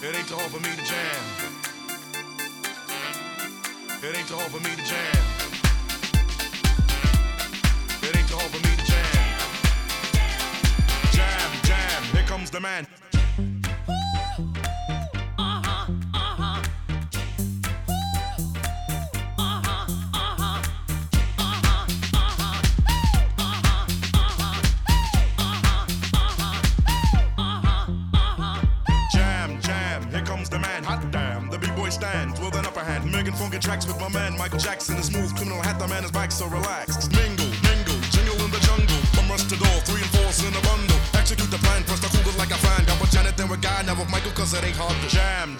It ain't too hard for me to jam. It ain't too hard for me to jam. It ain't too hard for me to jam. Jam, jam, here comes the man. funky tracks with my man Michael Jackson. The smooth criminal hat, the man is back, so relax. Mingle, mingle, jingle in the jungle. From rush to door, three and four's in a bundle. Execute the plan, press the Google like a fan. Got with Janet, then with Guy, now with Michael, cause it ain't hard to jam.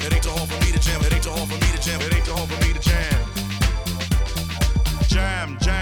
It ain't too hard for me to jam. It ain't too hard for me to jam. It ain't too hard for me to jam. Jam, jam.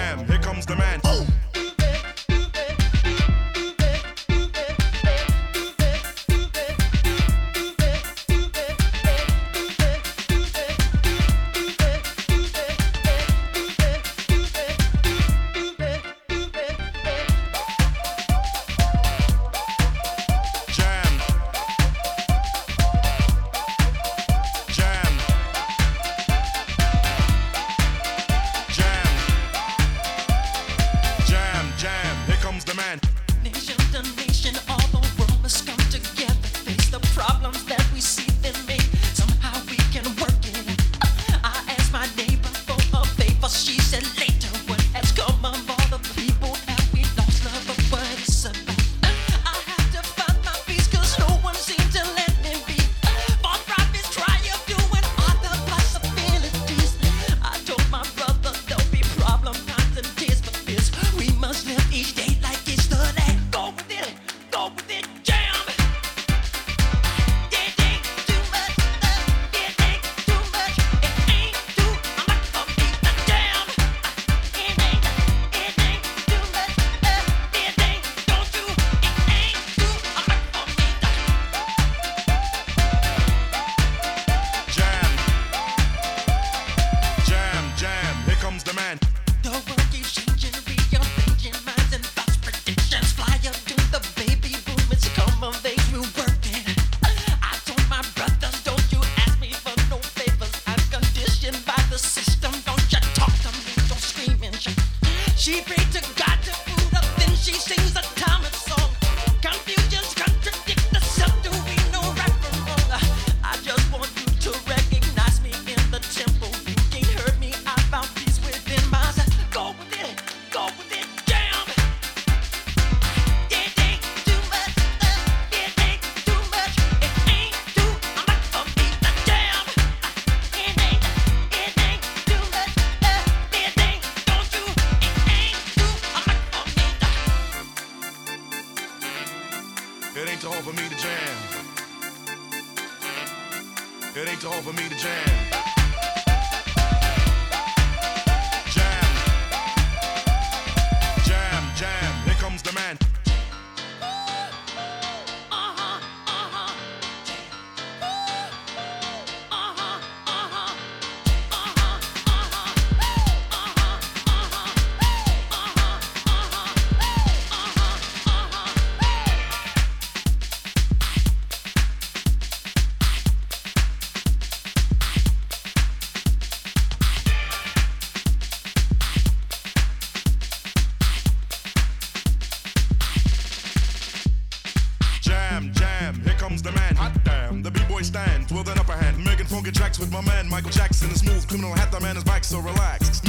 to offer me to jam. Adams, the man, hot damn. The B-boy stands with an upper hand. Making funky tracks with my man, Michael Jackson. The smooth criminal hat, the man is back, so relaxed.